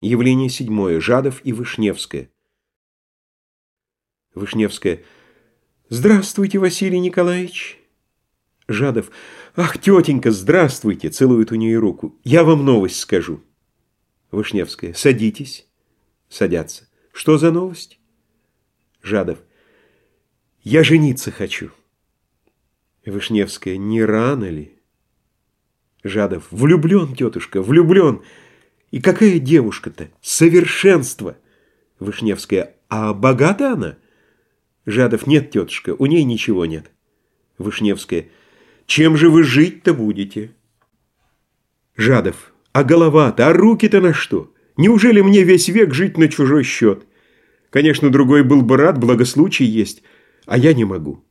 Явление седьмое. Жадов и Вышневская. Вышневская. Здравствуйте, Василий Николаевич. Жадов. Ах, тетенька, здравствуйте. Целует у нее руку. Я вам новость скажу. Вышневская. Садитесь. Садятся. Что за новость? Жадов. Я жениться хочу. Вышневская. Не рано ли? Жадов. Влюблен, тетушка, влюблен. И какая девушка-то? Совершенство! Вышневская. А богата она? Жадов. Нет, тетушка, у ней ничего нет. Вышневская. Чем же вы жить-то будете? Жадов. А голова-то, а руки-то на что? Неужели мне весь век жить на чужой счет? Конечно, другой был бы рад, благослучий есть, а я не могу.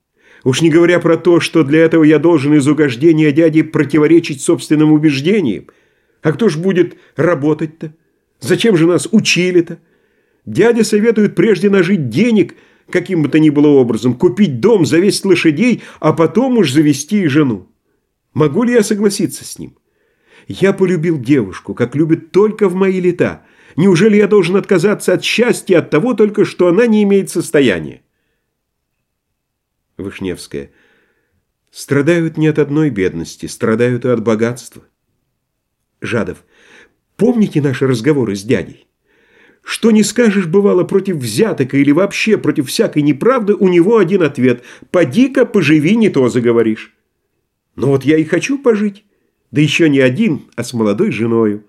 Уж не говоря про то, что для этого я должен из угождения дяди противоречить собственным убеждениям, а кто ж будет работать-то? Зачем же нас учили-то? Дядя советует прежде нажить денег, каким бы то ни было образом, купить дом, завести лошадей, а потом уж завести и жену. Могу ли я согласиться с ним? Я полюбил девушку, как любит только в мои лета. Неужели я должен отказаться от счастья от того только, что она не имеет состояния? Вышневская. Страдают не от одной бедности, страдают и от богатства. Жадов. Помните наши разговоры с дядей? Что не скажешь, бывало, против взяток или вообще против всякой неправды, у него один ответ. «Поди-ка, поживи, не то заговоришь». Но вот я и хочу пожить. Да еще не один, а с молодой женою.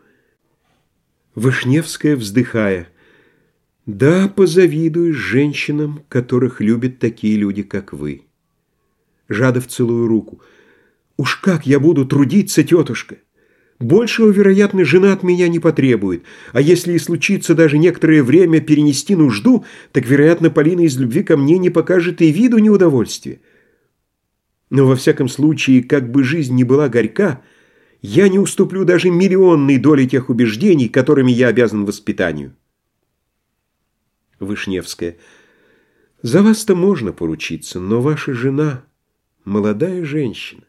Вышневская, вздыхая. Да, позавидуешь женщинам, которых любят такие люди, как вы. Жадов целую руку. Уж как я буду трудиться, тетушка! Большего, вероятно, жена от меня не потребует, а если и случится даже некоторое время перенести нужду, так, вероятно, Полина из любви ко мне не покажет и виду неудовольствия. Но во всяком случае, как бы жизнь ни была горька, я не уступлю даже миллионной доли тех убеждений, которыми я обязан воспитанию. Вышневская. За вас-то можно поручиться, но ваша жена – молодая женщина.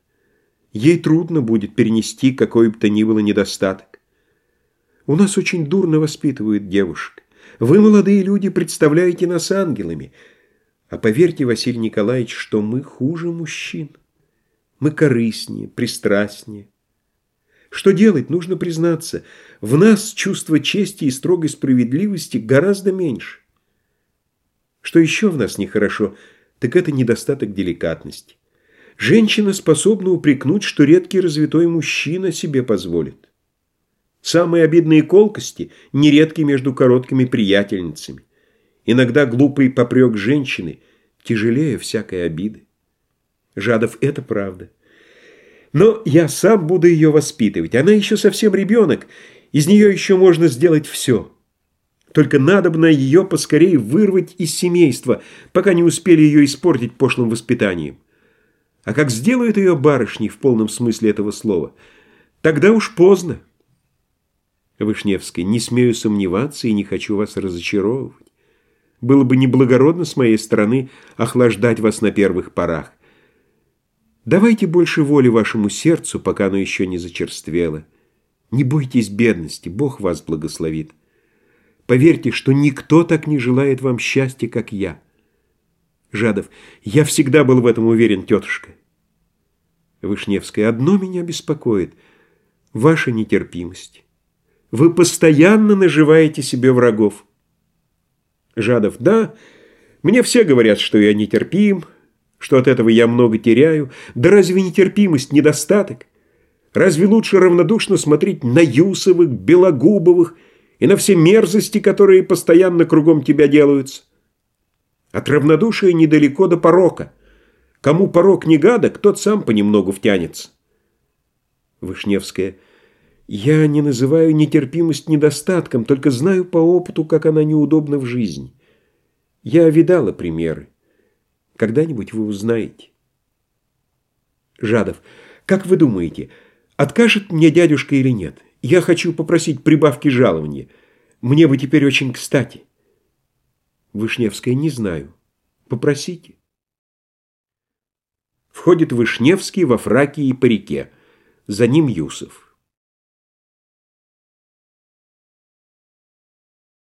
Ей трудно будет перенести какой бы то ни было недостаток. У нас очень дурно воспитывают девушек. Вы, молодые люди, представляете нас ангелами. А поверьте, Василий Николаевич, что мы хуже мужчин. Мы корыстнее, пристрастнее. Что делать, нужно признаться. В нас чувство чести и строгой справедливости гораздо меньше. Что еще в нас нехорошо, так это недостаток деликатности. Женщина способна упрекнуть, что редкий развитой мужчина себе позволит. Самые обидные колкости нередки между короткими приятельницами. Иногда глупый попрек женщины тяжелее всякой обиды. Жадов – это правда. Но я сам буду ее воспитывать. Она еще совсем ребенок, из нее еще можно сделать все. Только надо бы на ее поскорее вырвать из семейства, пока не успели ее испортить пошлым воспитанием. А как сделают ее барышней в полном смысле этого слова, тогда уж поздно. Вышневский, не смею сомневаться и не хочу вас разочаровывать. Было бы неблагородно с моей стороны охлаждать вас на первых порах. Давайте больше воли вашему сердцу, пока оно еще не зачерствело. Не бойтесь бедности, Бог вас благословит. Поверьте, что никто так не желает вам счастья, как я. Жадов. Я всегда был в этом уверен, тетушка. Вышневская. Одно меня беспокоит. Ваша нетерпимость. Вы постоянно наживаете себе врагов. Жадов. Да, мне все говорят, что я нетерпим, что от этого я много теряю. Да разве нетерпимость недостаток? Разве лучше равнодушно смотреть на Юсовых, Белогубовых и на все мерзости, которые постоянно кругом тебя делаются? От равнодушия недалеко до порока. Кому порок не гадок, тот сам понемногу втянется. Вышневская. Я не называю нетерпимость недостатком, только знаю по опыту, как она неудобна в жизни. Я видала примеры. Когда-нибудь вы узнаете. Жадов. Как вы думаете, откажет мне дядюшка или нет? Я хочу попросить прибавки жалования. Мне бы теперь очень кстати. Вышневская, не знаю. Попросите. Входит Вышневский во фраке и парике. За ним Юсов.